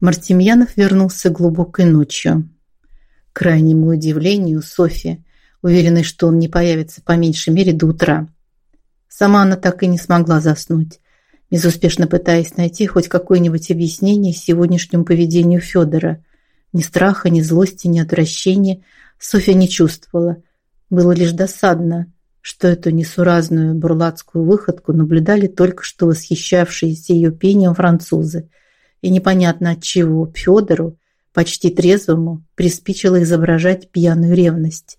Мартемьянов вернулся глубокой ночью. К крайнему удивлению Софьи, уверенной, что он не появится по меньшей мере до утра. Сама она так и не смогла заснуть, безуспешно пытаясь найти хоть какое-нибудь объяснение сегодняшнему поведению Федора. Ни страха, ни злости, ни отвращения Софья не чувствовала. Было лишь досадно, что эту несуразную бурлацкую выходку наблюдали только что восхищавшиеся ее пением французы – и непонятно от чего Федору, почти трезвому, приспичило изображать пьяную ревность.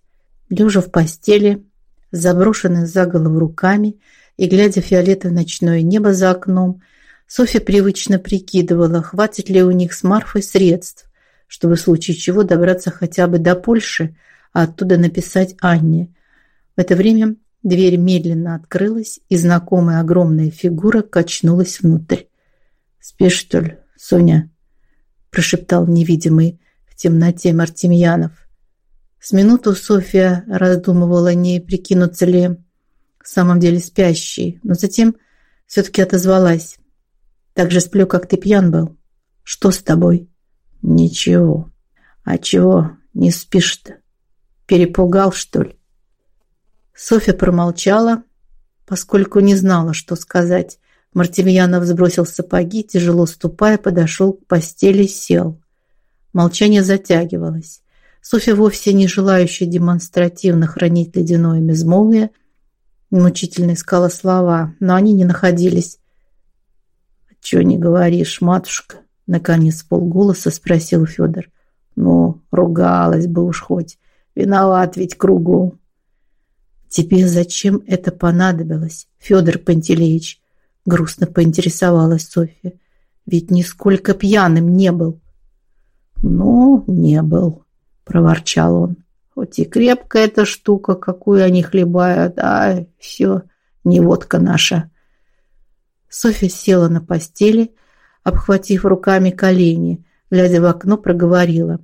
Лежа в постели, заброшенной за голову руками и глядя фиолетовое ночное небо за окном, Софья привычно прикидывала, хватит ли у них с Марфой средств, чтобы в случае чего добраться хотя бы до Польши, а оттуда написать Анне. В это время дверь медленно открылась, и знакомая огромная фигура качнулась внутрь. «Спишь, что ли?» Соня, прошептал невидимый в темноте Мартемьянов. С минуту Софья раздумывала, не прикинуться ли в самом деле спящей, но затем все-таки отозвалась. «Так же сплю, как ты пьян был. Что с тобой?» «Ничего. А чего не спишь-то? Перепугал, что ли?» Софья промолчала, поскольку не знала, что сказать. Мартемьянов сбросил сапоги, тяжело ступая, подошел к постели, сел. Молчание затягивалось. Софья, вовсе не желающая демонстративно хранить ледяное безмолвие, мучительно искала слова, но они не находились. «Чего не говоришь, матушка?» Наконец полголоса спросил Федор. «Ну, ругалась бы уж хоть. Виноват ведь кругом». «Тебе зачем это понадобилось, Федор Пантелеич?» Грустно поинтересовалась Софья. Ведь нисколько пьяным не был. Ну, не был, проворчал он. Хоть и крепкая эта штука, какую они хлебают, а все, не водка наша. Софья села на постели, обхватив руками колени, глядя в окно, проговорила.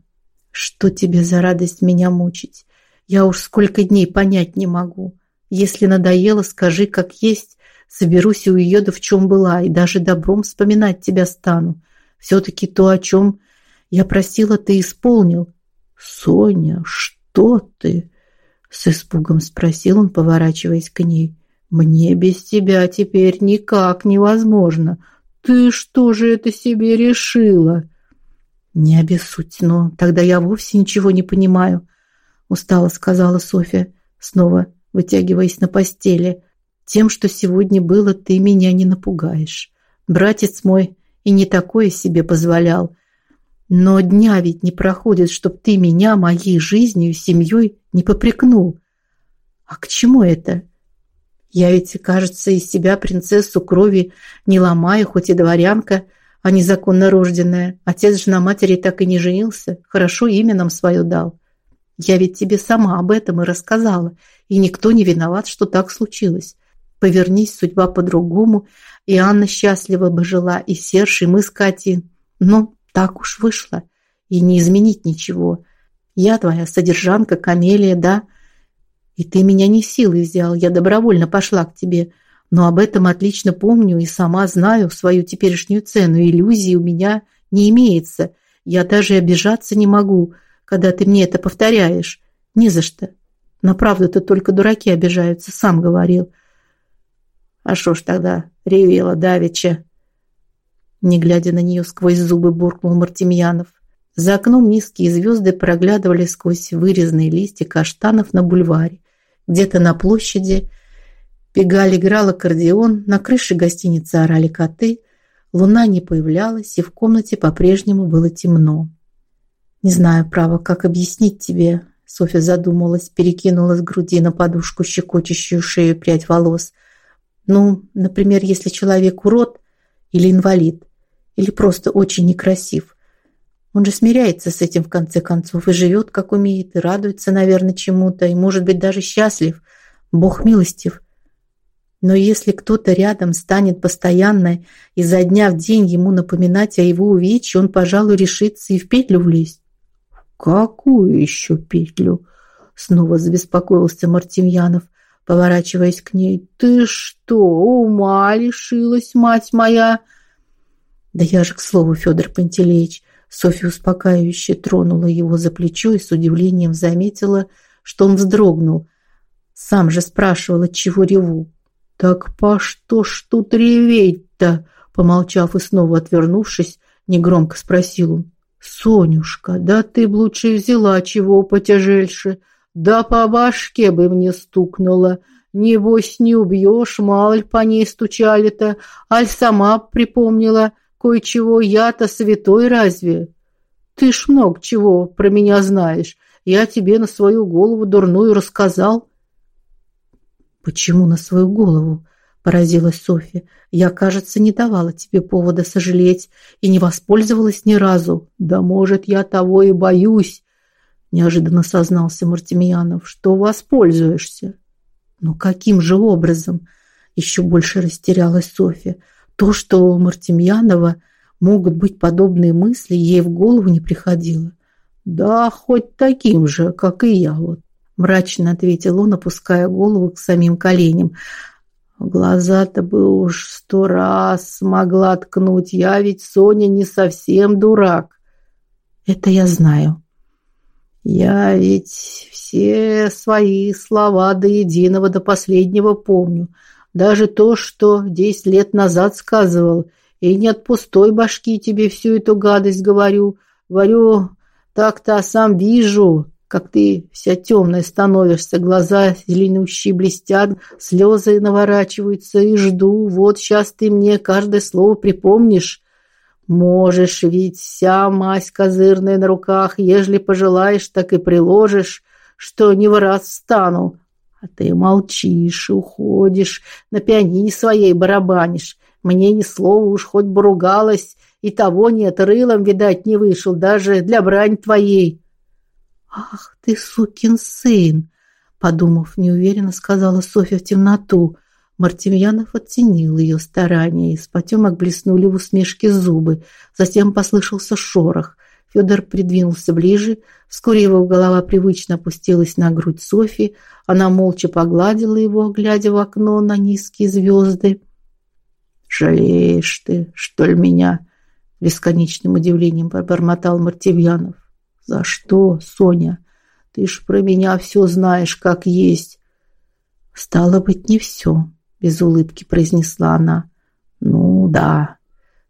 «Что тебе за радость меня мучить? Я уж сколько дней понять не могу. Если надоело, скажи, как есть, Соберусь и уеду, в чем была, и даже добром вспоминать тебя стану. Все-таки то, о чем я просила, ты исполнил. Соня, что ты? С испугом спросил он, поворачиваясь к ней. Мне без тебя теперь никак невозможно. Ты что же это себе решила? Не обессудь, но тогда я вовсе ничего не понимаю, устало сказала Софья, снова вытягиваясь на постели. Тем, что сегодня было, ты меня не напугаешь. Братец мой и не такое себе позволял. Но дня ведь не проходит, чтоб ты меня моей жизнью семьей не попрекнул. А к чему это? Я ведь, кажется, из себя принцессу крови не ломаю, хоть и дворянка, а незаконно рожденная. Отец же на матери так и не женился, хорошо имя нам свое дал. Я ведь тебе сама об этом и рассказала, и никто не виноват, что так случилось. Повернись, судьба по-другому, и Анна счастлива бы жила, и Серж, и мы с Катей. Но так уж вышло, и не изменить ничего. Я твоя содержанка, Камелия, да? И ты меня не силой взял, я добровольно пошла к тебе. Но об этом отлично помню и сама знаю свою теперешнюю цену. Иллюзий у меня не имеется. Я даже обижаться не могу, когда ты мне это повторяешь. Не за что. На правду-то только дураки обижаются, сам говорил. А что ж тогда ревела давеча? Не глядя на нее сквозь зубы, буркнул Мартемьянов. За окном низкие звезды проглядывали сквозь вырезанные листья каштанов на бульваре. Где-то на площади Пегаль играл аккордеон, на крыше гостиницы орали коты, луна не появлялась, и в комнате по-прежнему было темно. «Не знаю, право, как объяснить тебе», — Софья задумалась, перекинула с груди на подушку щекочущую шею прядь волос — ну, например, если человек урод или инвалид, или просто очень некрасив. Он же смиряется с этим в конце концов и живет, как умеет, и радуется, наверное, чему-то, и, может быть, даже счастлив. Бог милостив. Но если кто-то рядом станет постоянно изо дня в день ему напоминать о его увечье, он, пожалуй, решится и в петлю влезть. «Какую еще петлю?» Снова забеспокоился Мартемьянов поворачиваясь к ней. «Ты что, ума лишилась, мать моя?» Да я же, к слову, Федор Пантелеич, Софья успокаивающе тронула его за плечо и с удивлением заметила, что он вздрогнул. Сам же спрашивал, от чего реву. «Так по что ж тут реветь-то?» Помолчав и снова отвернувшись, негромко спросил он. «Сонюшка, да ты б лучше взяла чего потяжельше, да по башке бы мне стукнула. Небось, не убьешь, мало ли по ней стучали-то, аль сама припомнила, кое-чего я-то святой разве? Ты ж много чего про меня знаешь, я тебе на свою голову дурную рассказал». «Почему на свою голову?» – поразилась Софья. «Я, кажется, не давала тебе повода сожалеть и не воспользовалась ни разу. Да, может, я того и боюсь, неожиданно сознался Мартемьянов, что воспользуешься. Но каким же образом? Еще больше растерялась Софья. То, что у Мартемьянова могут быть подобные мысли, ей в голову не приходило. Да, хоть таким же, как и я вот, мрачно ответил он, опуская голову к самим коленям. Глаза-то бы уж сто раз смогла ткнуть. Я ведь, Соня, не совсем дурак. Это я знаю, я ведь все свои слова до единого, до последнего помню. Даже то, что десять лет назад сказывал. И не от пустой башки тебе всю эту гадость говорю. Говорю, так-то сам вижу, как ты вся темная становишься, глаза зеленущие блестят, слезы наворачиваются, и жду. Вот сейчас ты мне каждое слово припомнишь. Можешь ведь вся мазь козырная на руках, ежели пожелаешь, так и приложишь, что не в раз стану. А ты молчишь, уходишь, на пианине своей барабанишь. Мне ни слова уж хоть бы ругалась, и того нет, рылом, видать, не вышел, даже для брань твоей. Ах ты, сукин сын, подумав неуверенно, сказала Софья в темноту. Мартемьянов оценил ее старания, из потемок блеснули в усмешке зубы. Затем послышался шорох. Федор придвинулся ближе. Вскоре его голова привычно опустилась на грудь Софьи. Она молча погладила его, глядя в окно на низкие звезды. «Жалеешь ты, что ли, меня?» Бесконечным удивлением пробормотал Мартемьянов. «За что, Соня? Ты ж про меня все знаешь, как есть». «Стало быть, не все», без улыбки произнесла она. Ну да,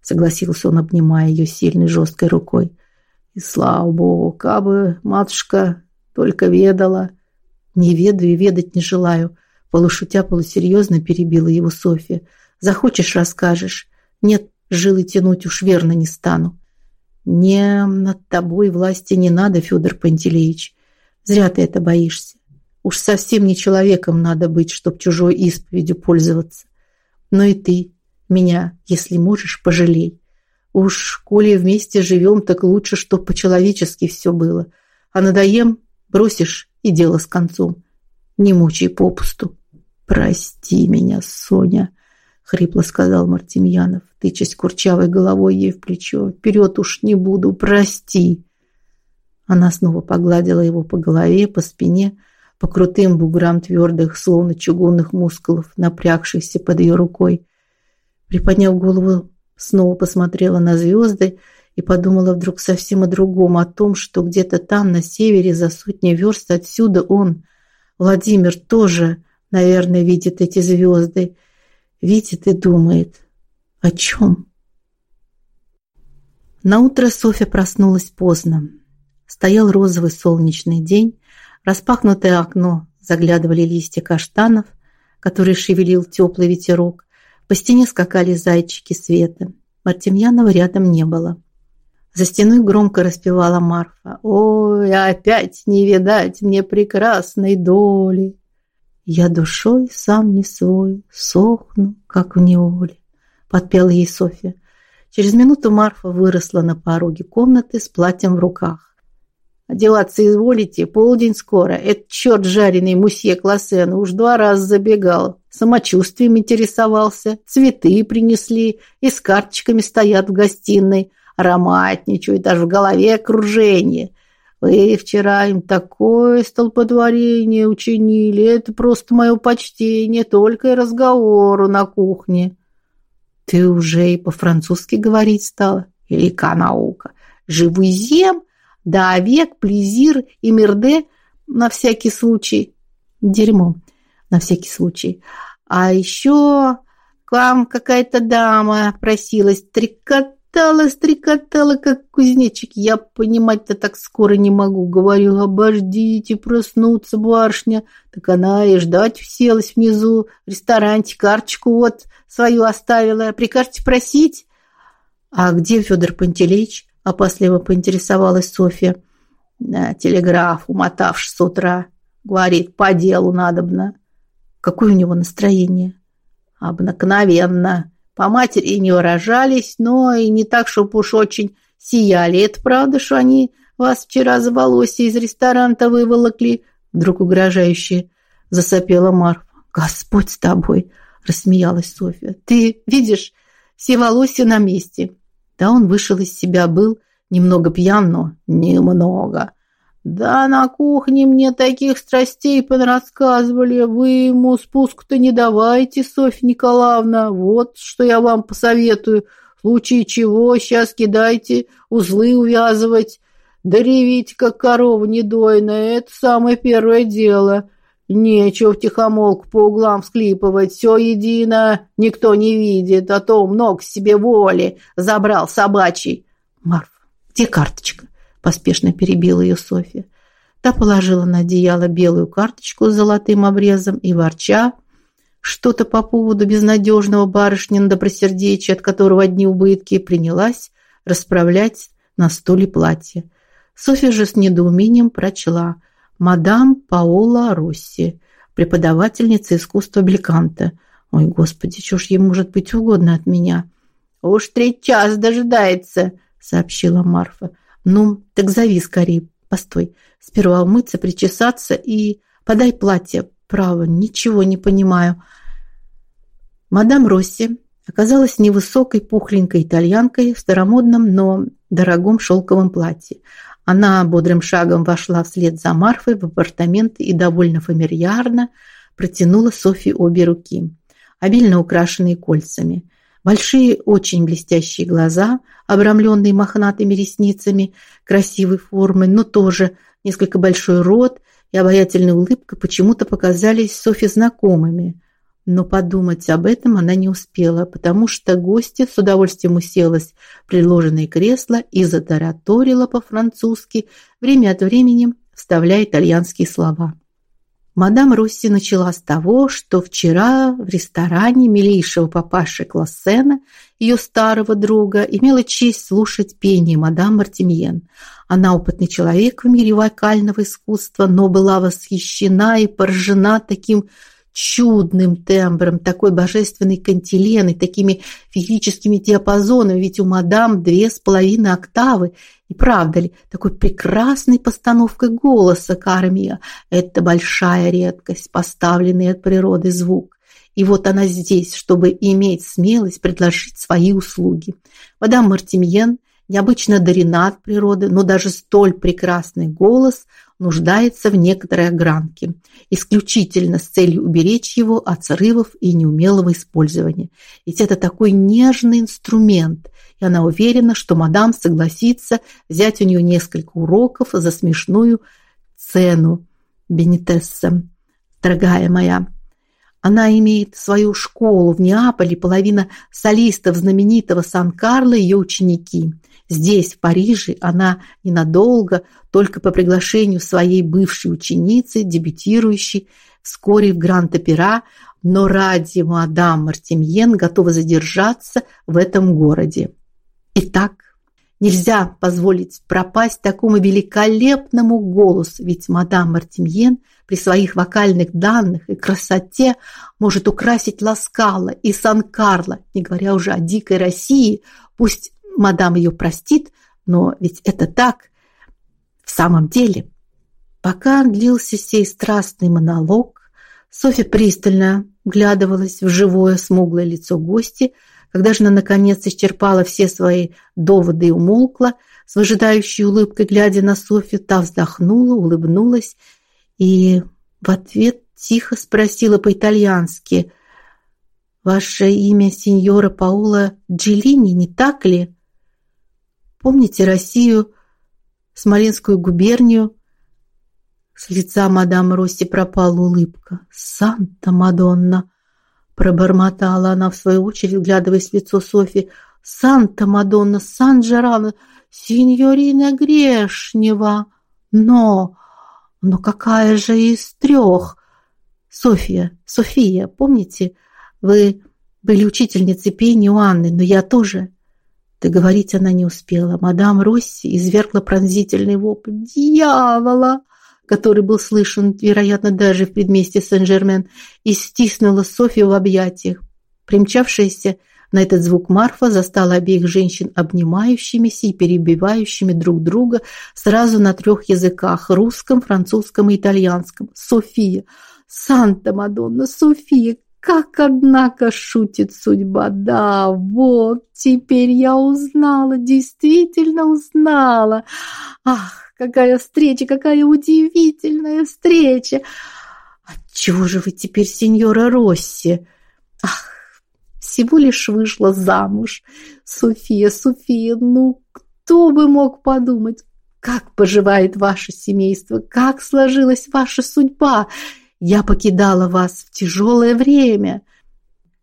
согласился он, обнимая ее сильной жесткой рукой. И слава богу, кабы матушка только ведала. Не ведаю и ведать не желаю, полушутя полусерьезно перебила его Софья. Захочешь, расскажешь. Нет, жилы тянуть уж верно не стану. Не над тобой власти не надо, Федор Пантелеич. Зря ты это боишься. Уж совсем не человеком надо быть, чтоб чужой исповедью пользоваться. Но и ты меня, если можешь, пожалей. Уж коли вместе живем, так лучше, чтоб по-человечески все было. А надоем, бросишь и дело с концом. Не мучай попусту. Прости меня, Соня, хрипло сказал Мартемьянов, тычась курчавой головой ей в плечо. Вперед уж не буду, прости. Она снова погладила его по голове, по спине, по крутым буграм твердых, словно чугунных мускулов, напрягшихся под ее рукой. Приподняв голову, снова посмотрела на звезды и подумала вдруг совсем о другом, о том, что где-то там, на севере, за сотни верст отсюда он, Владимир, тоже, наверное, видит эти звезды. Видит и думает. О чем? Наутро Софья проснулась поздно. Стоял розовый солнечный день, распахнутое окно заглядывали листья каштанов, которые шевелил теплый ветерок. По стене скакали зайчики света. Мартемьянова рядом не было. За стеной громко распевала Марфа. «Ой, опять не видать мне прекрасной доли! Я душой сам не свой, сохну, как в неволе», — подпела ей Софья. Через минуту Марфа выросла на пороге комнаты с платьем в руках. Одеваться изволите, полдень скоро. Этот черт жареный мусье Классен уж два раза забегал. Самочувствием интересовался, цветы принесли и с карточками стоят в гостиной. Ароматничают, даже в голове окружение. Вы вчера им такое столпотворение учинили. Это просто мое почтение, только и разговору на кухне. Ты уже и по-французски говорить стала? Велика наука. Живузем, да век, плезир и мерде на всякий случай. Дерьмо на всякий случай. А еще к вам какая-то дама просилась трикот стрекотала, как кузнечик. Я понимать-то так скоро не могу. Говорю, обождите, проснуться, барышня. Так она и ждать уселась внизу. В ресторанте карточку вот свою оставила. Прикажете просить? А где Федор Пантелеич? Опасливо поинтересовалась Софья. На телеграф, умотавши с утра. Говорит, по делу надобно. Какое у него настроение? Обыкновенно. По матери не выражались, но и не так, чтоб уж очень сияли. Это правда, что они вас вчера за волосы из ресторана выволокли? Вдруг угрожающе засопела Марфа. Господь с тобой, рассмеялась Софья. Ты видишь, все волосы на месте. Да он вышел из себя, был немного пьян, но немного. Да на кухне мне таких страстей понарассказывали. Вы ему спуск-то не давайте, Софья Николаевна. Вот что я вам посоветую. В случае чего сейчас кидайте узлы увязывать. Да ревите, как корова недойная. Это самое первое дело. Нечего втихомолку по углам всклипывать. Все едино, никто не видит. А то много себе воли забрал собачий. Марфа, где карточка? поспешно перебила ее Софья. Та положила на одеяло белую карточку с золотым обрезом и ворча что-то по поводу безнадежного барышнина добросердечия, от которого одни убытки, принялась расправлять на столе платье. Софья же с недоумением прочла «Мадам Паола Росси, преподавательница искусства Бельканта». «Ой, господи, что ж ей может быть угодно от меня?» «Уж третий час дожидается», — сообщила Марфа. Ну, так зови скорее. Постой. Сперва умыться, причесаться и подай платье. Право, ничего не понимаю. Мадам Росси оказалась невысокой, пухленькой итальянкой в старомодном, но дорогом шелковом платье. Она бодрым шагом вошла вслед за Марфой в апартаменты и довольно фамильярно протянула Софье обе руки, обильно украшенные кольцами. Большие, очень блестящие глаза, обрамленные мохнатыми ресницами, красивой формы, но тоже несколько большой рот и обаятельная улыбка почему-то показались Софи знакомыми. Но подумать об этом она не успела, потому что гостья с удовольствием уселась в предложенное кресло и затараторила по-французски, время от времени вставляя итальянские слова. Мадам Росси начала с того, что вчера в ресторане милейшего папаши Классена, ее старого друга, имела честь слушать пение мадам Мартимьен. Она опытный человек в мире вокального искусства, но была восхищена и поражена таким чудным тембром, такой божественной кантиленой, такими физическими диапазонами, ведь у мадам две с половиной октавы. И правда ли, такой прекрасной постановкой голоса Кармия – это большая редкость, поставленный от природы звук. И вот она здесь, чтобы иметь смелость предложить свои услуги. Мадам Мартимьен необычно одарена от природы, но даже столь прекрасный голос нуждается в некоторой огранке, исключительно с целью уберечь его от срывов и неумелого использования. Ведь это такой нежный инструмент, и она уверена, что мадам согласится взять у нее несколько уроков за смешную цену. Бенитесса, дорогая моя, она имеет свою школу в Неаполе, половина солистов знаменитого Сан-Карло ее ученики. Здесь, в Париже, она ненадолго, только по приглашению своей бывшей ученицы, дебютирующей вскоре в Гранд-Опера, но ради мадам Мартемьен готова задержаться в этом городе. Итак, нельзя позволить пропасть такому великолепному голосу, ведь мадам Мартемьен при своих вокальных данных и красоте может украсить Ласкала и Сан-Карло, не говоря уже о дикой России, пусть мадам ее простит, но ведь это так в самом деле. Пока длился сей страстный монолог, Софья пристально вглядывалась в живое смуглое лицо гости, когда же она наконец исчерпала все свои доводы и умолкла, с выжидающей улыбкой глядя на Софью, та вздохнула, улыбнулась и в ответ тихо спросила по-итальянски: Ваше имя сеньора Паула Джилини, не так ли? Помните Россию, Смоленскую губернию? С лица мадам Росси пропала улыбка. «Санта-Мадонна!» Пробормотала она в свою очередь, глядываясь в лицо Софи. «Санта-Мадонна! Сан-Джерано! Синьорина Грешнева! Но... Но какая же из трех?» «София! София! Помните, вы были учительницей пения у Анны, но я тоже...» Договорить она не успела. Мадам Росси извергла пронзительный вопль. «Дьявола!» Который был слышен, вероятно, даже в предместье Сен-Жермен, и стиснула Софью в объятиях. Примчавшаяся на этот звук Марфа застала обеих женщин обнимающимися и перебивающими друг друга сразу на трех языках – русском, французском и итальянском. «София! Санта-Мадонна! София! Как, однако, шутит судьба! Да, вот, теперь я узнала, действительно узнала! Ах, Какая встреча, какая удивительная встреча! Отчего же вы теперь, сеньора Росси? Ах, всего лишь вышла замуж. София, София, ну кто бы мог подумать, как поживает ваше семейство, как сложилась ваша судьба. Я покидала вас в тяжелое время.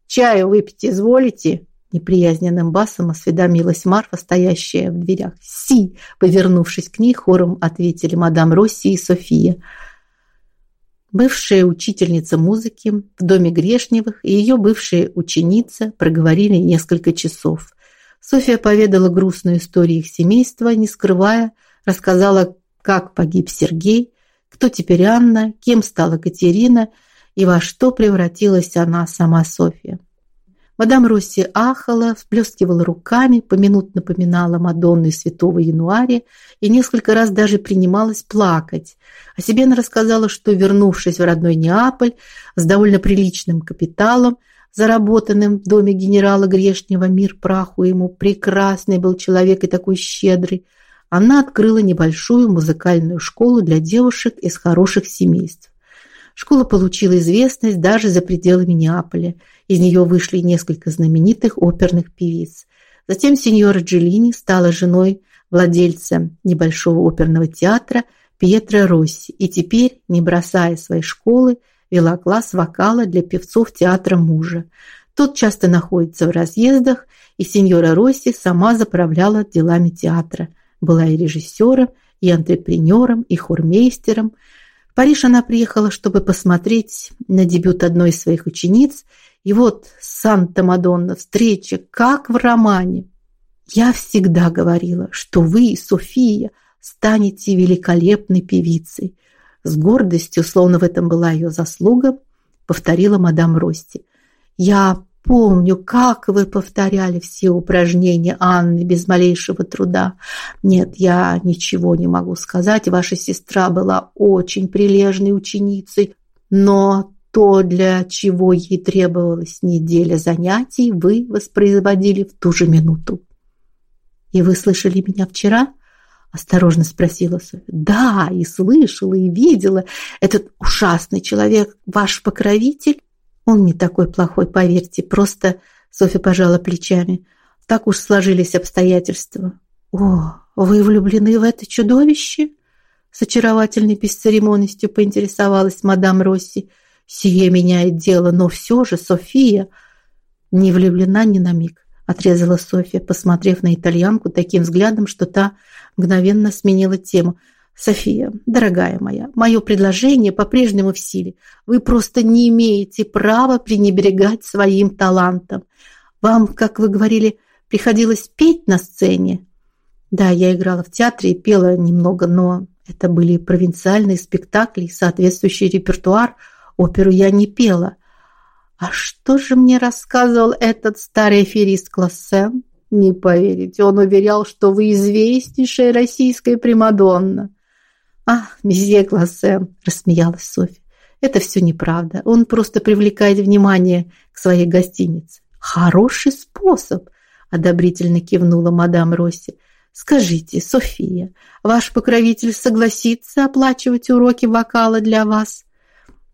Чаю выпить изволите? Неприязненным басом осведомилась Марфа, стоящая в дверях. «Си!» Повернувшись к ней, хором ответили мадам Росси и София. Бывшая учительница музыки в доме Грешневых и ее бывшая ученица проговорили несколько часов. София поведала грустную историю их семейства, не скрывая, рассказала, как погиб Сергей, кто теперь Анна, кем стала Катерина и во что превратилась она сама София. Мадам Росси ахала, всплескивала руками, поминутно напоминала Мадонну и святого Януаря и несколько раз даже принималась плакать. О себе она рассказала, что, вернувшись в родной Неаполь с довольно приличным капиталом, заработанным в доме генерала Грешнего, мир праху ему, прекрасный был человек и такой щедрый, она открыла небольшую музыкальную школу для девушек из хороших семейств. Школа получила известность даже за пределами Неаполя. Из нее вышли несколько знаменитых оперных певиц. Затем сеньора Джеллини стала женой владельца небольшого оперного театра Пьетро Росси и теперь, не бросая своей школы, вела класс вокала для певцов театра мужа. Тот часто находится в разъездах, и сеньора Росси сама заправляла делами театра. Была и режиссером, и антрепренером, и хормейстером – в Париж она приехала, чтобы посмотреть на дебют одной из своих учениц. И вот Санта-Мадонна, встреча, как в романе. Я всегда говорила, что вы, София, станете великолепной певицей. С гордостью, словно в этом была ее заслуга, повторила мадам Рости. Я Помню, как вы повторяли все упражнения Анны без малейшего труда. Нет, я ничего не могу сказать. Ваша сестра была очень прилежной ученицей, но то, для чего ей требовалась неделя занятий, вы воспроизводили в ту же минуту. И вы слышали меня вчера? Осторожно спросила Софья. Да, и слышала, и видела. Этот ужасный человек, ваш покровитель, он не такой плохой, поверьте, просто Софья пожала плечами. Так уж сложились обстоятельства. О, вы влюблены в это чудовище? С очаровательной бесцеремонностью поинтересовалась мадам Росси. Сие меняет дело, но все же София не влюблена ни на миг, отрезала Софья, посмотрев на итальянку таким взглядом, что та мгновенно сменила тему. София, дорогая моя, мое предложение по-прежнему в силе. Вы просто не имеете права пренебрегать своим талантом. Вам, как вы говорили, приходилось петь на сцене? Да, я играла в театре и пела немного, но это были провинциальные спектакли, соответствующий репертуар. Оперу я не пела. А что же мне рассказывал этот старый аферист Классен? Не поверите, он уверял, что вы известнейшая российская примадонна. «Ах, месье Глассен!» – рассмеялась Софья. «Это все неправда. Он просто привлекает внимание к своей гостинице». «Хороший способ!» – одобрительно кивнула мадам Росси. «Скажите, София, ваш покровитель согласится оплачивать уроки вокала для вас?»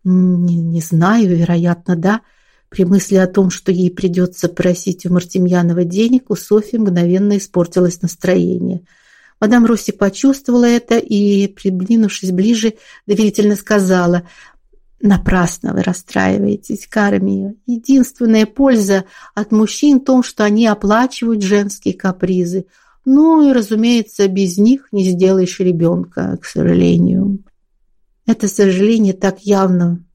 «Не, не знаю, вероятно, да. При мысли о том, что ей придется просить у Мартемьянова денег, у Софьи мгновенно испортилось настроение. Мадам Росси почувствовала это и, приблинувшись ближе, доверительно сказала «Напрасно вы расстраиваетесь, Кармия. Единственная польза от мужчин в том, что они оплачивают женские капризы. Ну и, разумеется, без них не сделаешь ребенка, к сожалению». Это сожаление так явно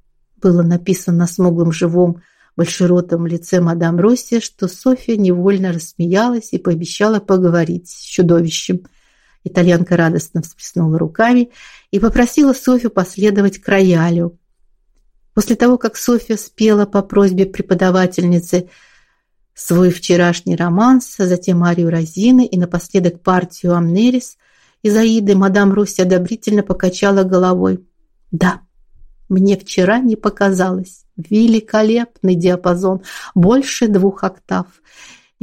было написано на смуглом живом большеротом лице мадам Росси, что Софья невольно рассмеялась и пообещала поговорить с чудовищем. Итальянка радостно всплеснула руками и попросила Софью последовать к роялю. После того, как Софья спела по просьбе преподавательницы свой вчерашний романс, а затем арию Розины и напоследок партию Амнерис, Изаиды мадам Росси одобрительно покачала головой. «Да, мне вчера не показалось. Великолепный диапазон, больше двух октав.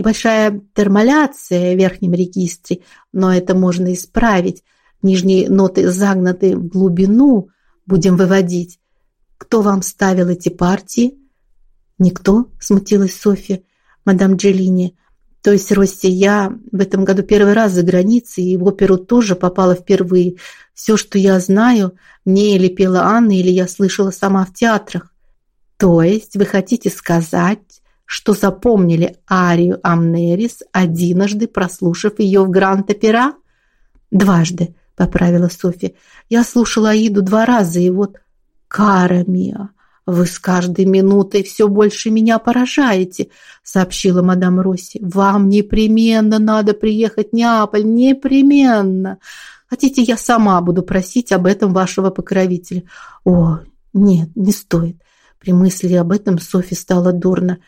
Небольшая термоляция в верхнем регистре, но это можно исправить. Нижние ноты загнаты в глубину, будем выводить. Кто вам ставил эти партии? Никто, смутилась Софья. Мадам Джеллини, то есть, Росси, я в этом году первый раз за границей и в оперу тоже попала впервые. Все, что я знаю, мне или пела Анна, или я слышала сама в театрах. То есть вы хотите сказать, что запомнили арию Амнерис, одиножды прослушав ее в Гранд-Опера? Дважды, поправила Софья. Я слушала Аиду два раза, и вот «Кара Миа, вы с каждой минутой все больше меня поражаете», сообщила мадам Росси. «Вам непременно надо приехать в Неаполь, непременно. Хотите, я сама буду просить об этом вашего покровителя?» «О, нет, не стоит». При мысли об этом Софи стало дурно.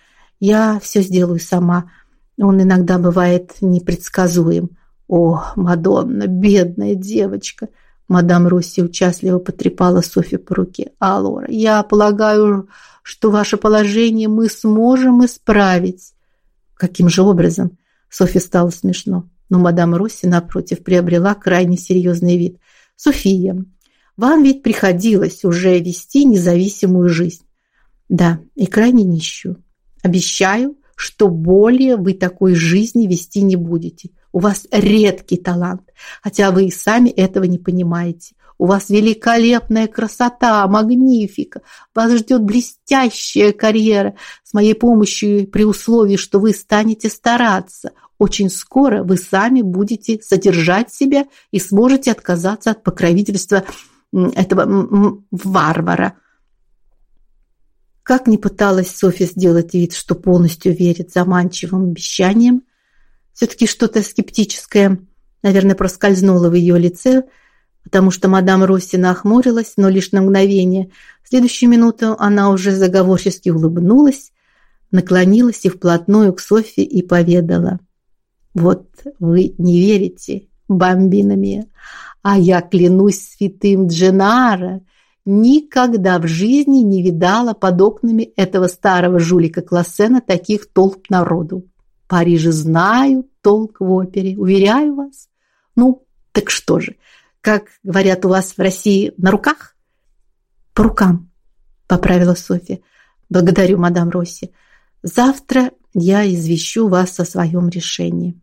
«Я все сделаю сама. Он иногда бывает непредсказуем». «О, Мадонна, бедная девочка!» Мадам Росси участливо потрепала Софи по руке. «Алора, я полагаю, что ваше положение мы сможем исправить». «Каким же образом?» Софи стало смешно, но мадам Росси, напротив, приобрела крайне серьезный вид. «София, вам ведь приходилось уже вести независимую жизнь». «Да, и крайне нищую. Обещаю, что более вы такой жизни вести не будете. У вас редкий талант, хотя вы и сами этого не понимаете. У вас великолепная красота, магнифика. Вас ждет блестящая карьера с моей помощью при условии, что вы станете стараться. Очень скоро вы сами будете содержать себя и сможете отказаться от покровительства этого варвара. Как ни пыталась Софья сделать вид, что полностью верит заманчивым обещаниям, все-таки что-то скептическое, наверное, проскользнуло в ее лице, потому что мадам Росси нахмурилась, но лишь на мгновение. В следующую минуту она уже заговорчески улыбнулась, наклонилась и вплотную к Софье и поведала. «Вот вы не верите, бомбинами, а я клянусь святым Дженара, никогда в жизни не видала под окнами этого старого жулика Классена таких толп народу. Париже знаю толк в опере, уверяю вас. Ну, так что же, как говорят у вас в России, на руках? По рукам, поправила Софья. Благодарю, мадам Росси. Завтра я извещу вас о своем решении.